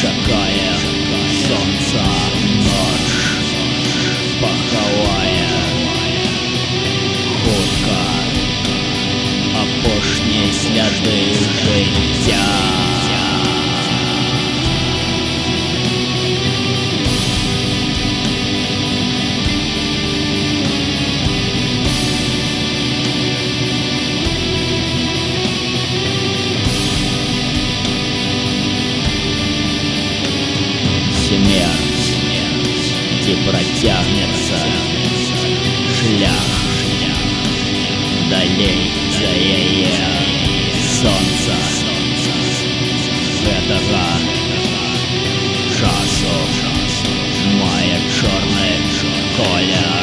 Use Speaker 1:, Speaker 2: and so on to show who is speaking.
Speaker 1: Шакая солнца ночь паховая Хутка Опошней сляды життя далей за яе сонца гэтага часу мае чорны колер